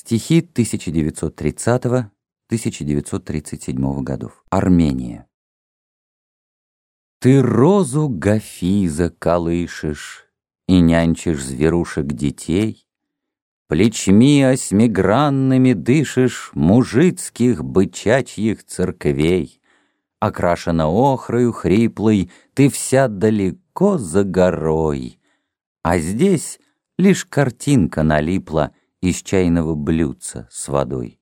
Стихи 1930-1937 годов. Армения. Ты розу Гафиза колышешь И нянчишь зверушек детей, Плечми осьмигранными дышишь Мужицких бычачьих церквей. Окрашена охрою хриплой, Ты вся далеко за горой, А здесь лишь картинка налипла Из чайного блюдца с водой.